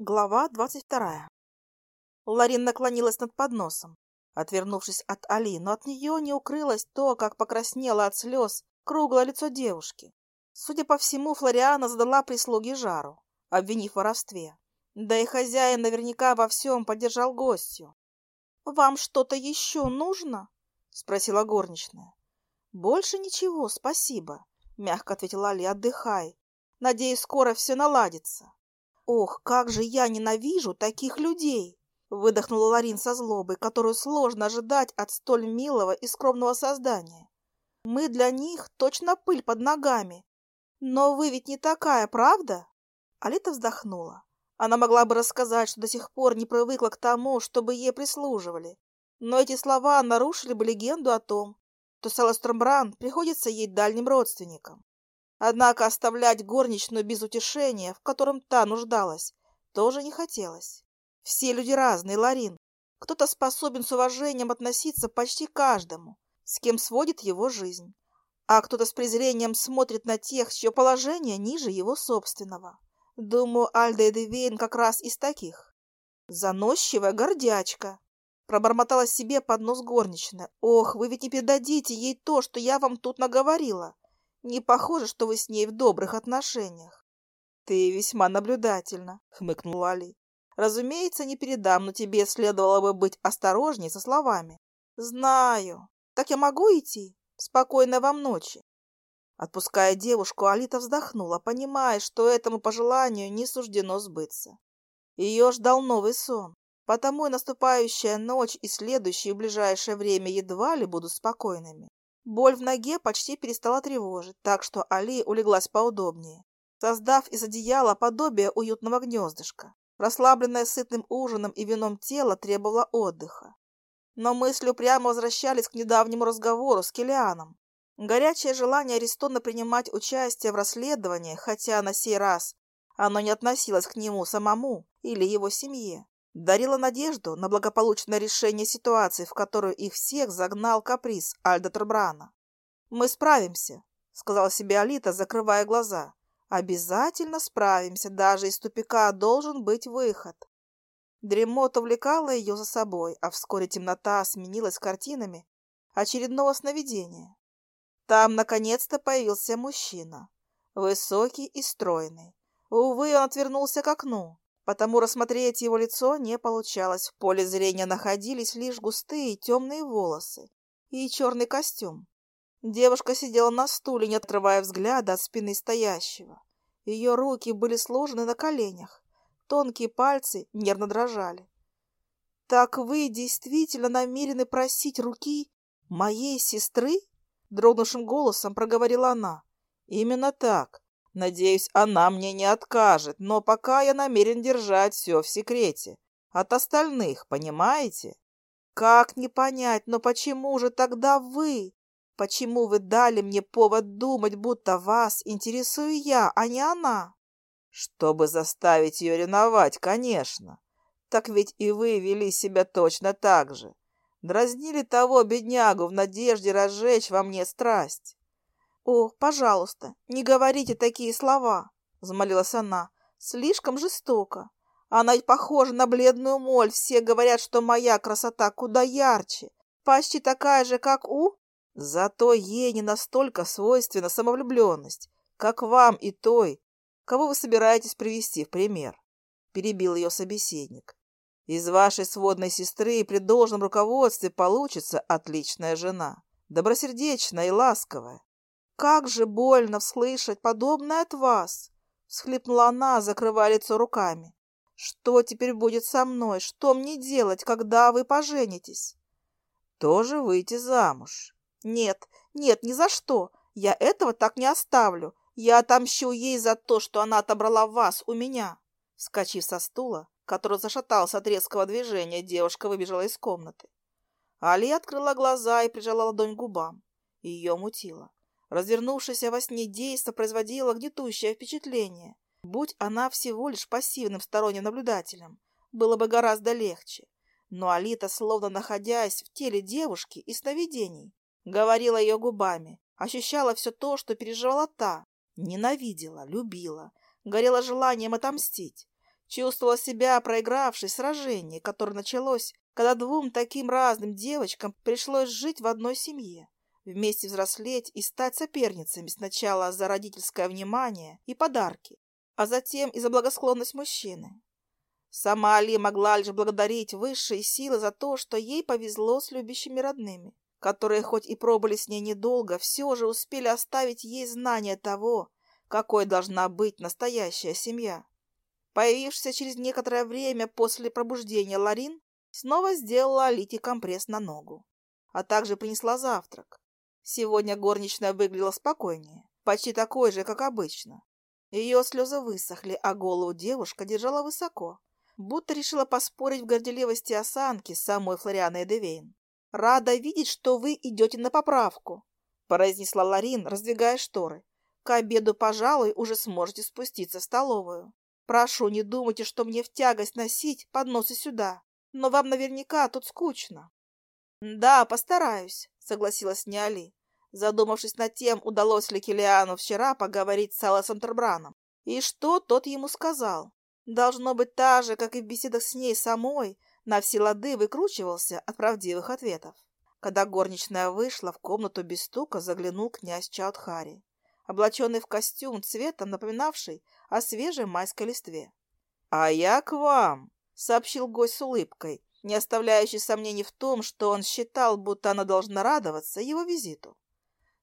Глава двадцать вторая. Ларин наклонилась над подносом, отвернувшись от Али, но от нее не укрылось то, как покраснело от слез круглое лицо девушки. Судя по всему, Флориана задала прислуге жару, обвинив в воровстве. Да и хозяин наверняка во всем поддержал гостью. «Вам что-то еще нужно?» — спросила горничная. «Больше ничего, спасибо», — мягко ответила Али. «Отдыхай. Надеюсь, скоро все наладится». «Ох, как же я ненавижу таких людей!» Выдохнула Ларин со злобой, которую сложно ожидать от столь милого и скромного создания. «Мы для них точно пыль под ногами. Но вы ведь не такая, правда?» Алита вздохнула. Она могла бы рассказать, что до сих пор не привыкла к тому, чтобы ей прислуживали. Но эти слова нарушили бы легенду о том, что Саластромбран приходится ей дальним родственникам. Однако оставлять горничную без утешения, в котором та нуждалась, тоже не хотелось. Все люди разные, Ларин. Кто-то способен с уважением относиться почти каждому, с кем сводит его жизнь, а кто-то с презрением смотрит на тех, чье положение ниже его собственного. Думаю, Альда Эдевейн как раз из таких. Заносчивая гордячка. Пробормотала себе под нос горничная. Ох, вы ведь не передадите ей то, что я вам тут наговорила. Не похоже, что вы с ней в добрых отношениях. Ты весьма наблюдательна, хмыкнул Али. Разумеется, не передам, но тебе следовало бы быть осторожней со словами. Знаю. Так я могу идти? Спокойной вам ночи. Отпуская девушку, Алита вздохнула, понимая, что этому пожеланию не суждено сбыться. Ее ждал новый сон, потому и наступающая ночь и следующее ближайшее время едва ли будут спокойными. Боль в ноге почти перестала тревожить, так что Али улеглась поудобнее, создав из одеяла подобие уютного гнездышка. Расслабленное сытным ужином и вином тело требовало отдыха. Но мысли упрямо возвращались к недавнему разговору с Килианом. Горячее желание Аристона принимать участие в расследовании, хотя на сей раз оно не относилось к нему самому или его семье, дарила надежду на благополучное решение ситуации, в которую их всех загнал каприз Альда Турбрана. «Мы справимся», — сказала себе Алита, закрывая глаза. «Обязательно справимся, даже из тупика должен быть выход». Дремота увлекала ее за собой, а вскоре темнота сменилась картинами очередного сновидения. Там, наконец-то, появился мужчина, высокий и стройный. Увы, он отвернулся к окну, потому рассмотреть его лицо не получалось. В поле зрения находились лишь густые темные волосы и черный костюм. Девушка сидела на стуле, не отрывая взгляда от спины стоящего. Ее руки были сложены на коленях, тонкие пальцы нервно дрожали. «Так вы действительно намерены просить руки моей сестры?» Дрогнувшим голосом проговорила она. «Именно так. Надеюсь, она мне не откажет, но пока я намерен держать все в секрете. От остальных, понимаете? Как не понять, но почему же тогда вы? Почему вы дали мне повод думать, будто вас интересую я, а не она? Чтобы заставить ее ревновать, конечно. Так ведь и вы вели себя точно так же. Дразнили того беднягу в надежде разжечь во мне страсть. «О, пожалуйста, не говорите такие слова!» — взмолилась она. «Слишком жестоко. Она похожа на бледную моль. Все говорят, что моя красота куда ярче, почти такая же, как у...» Зато ей не настолько свойственна самовлюбленность, как вам и той, кого вы собираетесь привести в пример, — перебил ее собеседник. Из вашей сводной сестры при должном руководстве получится отличная жена, добросердечная и ласковая, «Как же больно слышать подобное от вас!» — всхлипнула она, закрывая лицо руками. «Что теперь будет со мной? Что мне делать, когда вы поженитесь?» «Тоже выйти замуж». «Нет, нет, ни за что. Я этого так не оставлю. Я отомщу ей за то, что она отобрала вас у меня». Вскочив со стула, который зашатался от резкого движения, девушка выбежала из комнаты. Али открыла глаза и прижала ладонь к губам. Ее мутило. Развернувшееся во сне действо производило гнетущее впечатление. Будь она всего лишь пассивным сторонним наблюдателем, было бы гораздо легче. Но Алита, словно находясь в теле девушки и сновидений, говорила ее губами, ощущала все то, что переживала та, ненавидела, любила, горела желанием отомстить, Чувствовала себя проигравшей сражение, которое началось, когда двум таким разным девочкам пришлось жить в одной семье, вместе взрослеть и стать соперницами сначала за родительское внимание и подарки, а затем и за благосклонность мужчины. Сама Али могла лишь благодарить высшие силы за то, что ей повезло с любящими родными, которые хоть и пробыли с ней недолго, все же успели оставить ей знание того, какой должна быть настоящая семья. Появившаяся через некоторое время после пробуждения Ларин снова сделала Алите компресс на ногу, а также принесла завтрак. Сегодня горничная выглядела спокойнее, почти такой же, как обычно. Ее слезы высохли, а голову девушка держала высоко, будто решила поспорить в горделивости осанки с самой Флорианой Девейн. «Рада видеть, что вы идете на поправку», — произнесла Ларин, раздвигая шторы. «К обеду, пожалуй, уже сможете спуститься в столовую». Прошу, не думайте, что мне в тягость носить подносы сюда, но вам наверняка тут скучно. Да, постараюсь, согласилась Няли, задумавшись над тем, удалось ли Килиану вчера поговорить с Аласом Тербраном, и что тот ему сказал. Должно быть так же, как и в беседах с ней самой, на все лады выкручивался от правдивых ответов. Когда горничная вышла, в комнату без стука заглянул князь Чаудхари облаченный в костюм цветом, напоминавший о свежей майской листве. «А я к вам!» — сообщил гость с улыбкой, не оставляющий сомнений в том, что он считал, будто она должна радоваться его визиту.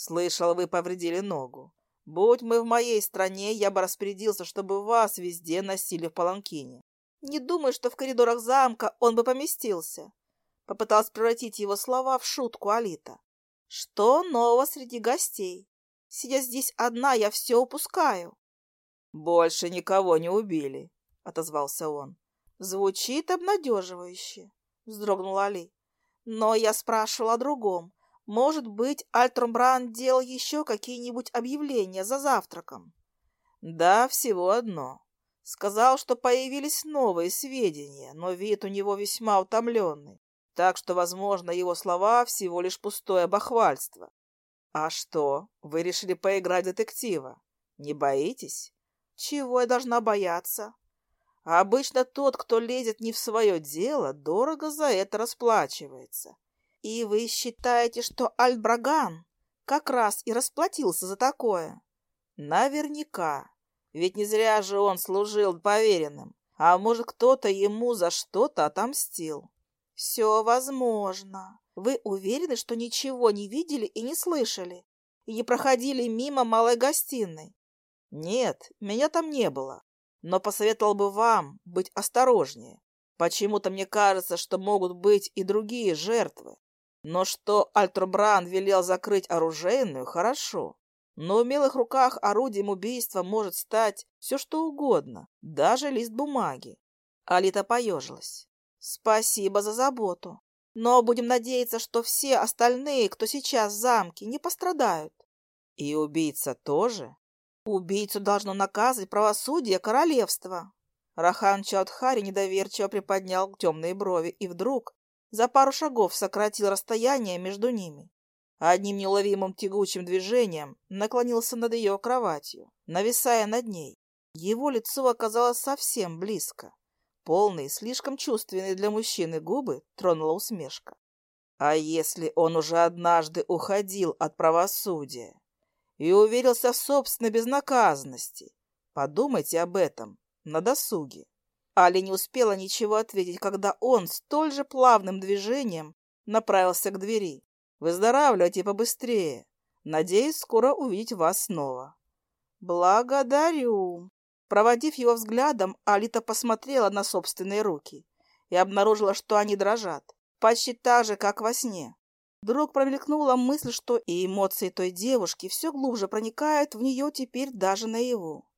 «Слышал, вы повредили ногу. Будь мы в моей стране, я бы распорядился, чтобы вас везде носили в паланкине. Не думаю, что в коридорах замка он бы поместился». Попыталась превратить его слова в шутку Алита. «Что нового среди гостей?» Сидя здесь одна, я все упускаю. Больше никого не убили, отозвался он. Звучит обнадеживающе, вздрогнула Али. Но я спрашивала о другом. Может быть, Альтрумбран делал еще какие-нибудь объявления за завтраком? Да, всего одно. Сказал, что появились новые сведения, но вид у него весьма утомленный, так что, возможно, его слова всего лишь пустое бахвальство. «А что, вы решили поиграть детектива? Не боитесь?» «Чего я должна бояться?» «Обычно тот, кто лезет не в свое дело, дорого за это расплачивается. И вы считаете, что Альбраган как раз и расплатился за такое?» «Наверняка. Ведь не зря же он служил поверенным. А может, кто-то ему за что-то отомстил?» «Все возможно. Вы уверены, что ничего не видели и не слышали? И не проходили мимо малой гостиной? Нет, меня там не было. Но посоветовал бы вам быть осторожнее. Почему-то мне кажется, что могут быть и другие жертвы. Но что Альтробран велел закрыть оружейную, хорошо. Но в умелых руках орудием убийства может стать все что угодно, даже лист бумаги. Алита поежилась. Спасибо за заботу. Но будем надеяться, что все остальные, кто сейчас в замке, не пострадают. И убийца тоже? Убийцу должно наказать правосудие королевства. Рахан Чаудхари недоверчиво приподнял темные брови и вдруг за пару шагов сократил расстояние между ними. Одним неуловимым тягучим движением наклонился над ее кроватью, нависая над ней. Его лицо оказалось совсем близко. Полные, слишком чувственные для мужчины губы тронула усмешка. А если он уже однажды уходил от правосудия и уверился в собственной безнаказанности? Подумайте об этом на досуге. Али не успела ничего ответить, когда он столь же плавным движением направился к двери. Выздоравливайте побыстрее. Надеюсь скоро увидеть вас снова. Благодарю. Проводив его взглядом, Алита посмотрела на собственные руки и обнаружила, что они дрожат, почти так же, как во сне. Вдруг промелькнула мысль, что и эмоции той девушки все глубже проникают в нее теперь даже наяву.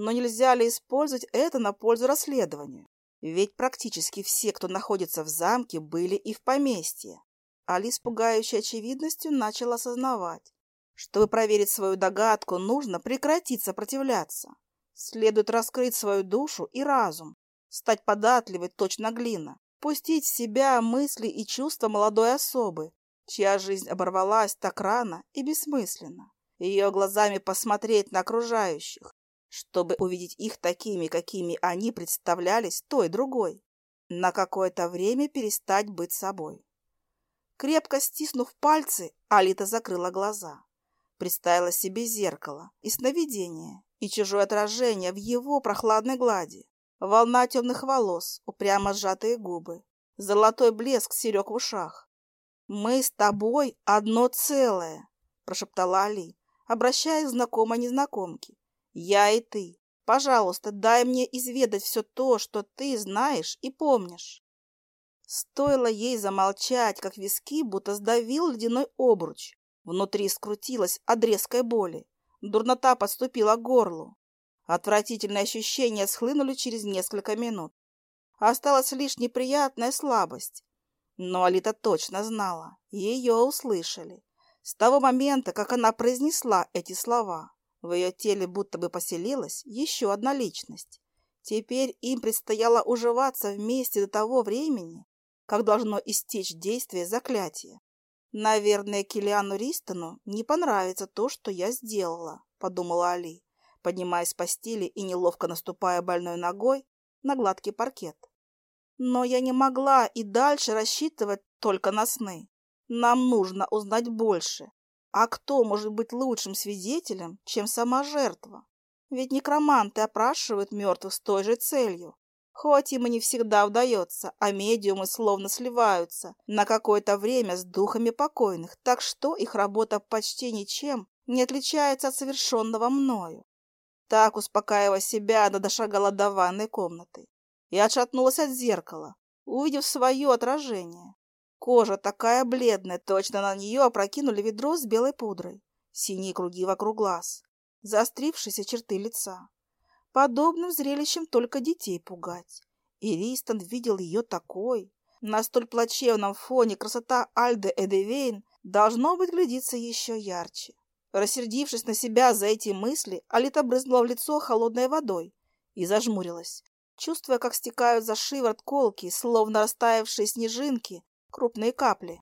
Но нельзя ли использовать это на пользу расследования? Ведь практически все, кто находится в замке, были и в поместье. Али с пугающей очевидностью начала осознавать. Чтобы проверить свою догадку, нужно прекратить сопротивляться. Следует раскрыть свою душу и разум, стать податливой точно глина, пустить в себя мысли и чувства молодой особы, чья жизнь оборвалась так рано и бессмысленно, ее глазами посмотреть на окружающих, чтобы увидеть их такими, какими они представлялись той другой. На какое-то время перестать быть собой. Крепко стиснув пальцы, Алита закрыла глаза. Представила себе зеркало и сновидение, и чужое отражение в его прохладной глади. Волна темных волос, упрямо сжатые губы, золотой блеск серег в ушах. «Мы с тобой одно целое», — прошептала Али, обращаясь знакомой незнакомке. «Я и ты. Пожалуйста, дай мне изведать все то, что ты знаешь и помнишь». Стоило ей замолчать, как виски будто сдавил ледяной обруч. Внутри скрутилась от резкой боли. Дурнота подступила к горлу. Отвратительные ощущения схлынули через несколько минут. Осталась лишь неприятная слабость. Но Алита точно знала. Ее услышали. С того момента, как она произнесла эти слова, в ее теле будто бы поселилась еще одна личность. Теперь им предстояло уживаться вместе до того времени, как должно истечь действие заклятия. «Наверное, Килиану Ристону не понравится то, что я сделала», — подумала Али, поднимаясь с постели и неловко наступая больной ногой на гладкий паркет. Но я не могла и дальше рассчитывать только на сны. Нам нужно узнать больше. А кто может быть лучшим свидетелем, чем сама жертва? Ведь некроманты опрашивают мертвых с той же целью Хоть им и не всегда удается, а медиумы словно сливаются на какое-то время с духами покойных, так что их работа почти ничем не отличается от совершенного мною. Так, успокаивая себя, она дошагала до ванной комнаты и отшатнулась от зеркала, увидев свое отражение. Кожа такая бледная, точно на нее опрокинули ведро с белой пудрой, синие круги вокруг глаз, заострившиеся черты лица. Подобным зрелищем только детей пугать. И Ристон видел ее такой. На столь плачевном фоне красота Альды Эдевейн должно быть глядится еще ярче. Рассердившись на себя за эти мысли, Алита брызнула в лицо холодной водой и зажмурилась, чувствуя, как стекают за шиворот колки, словно растаявшие снежинки, крупные капли.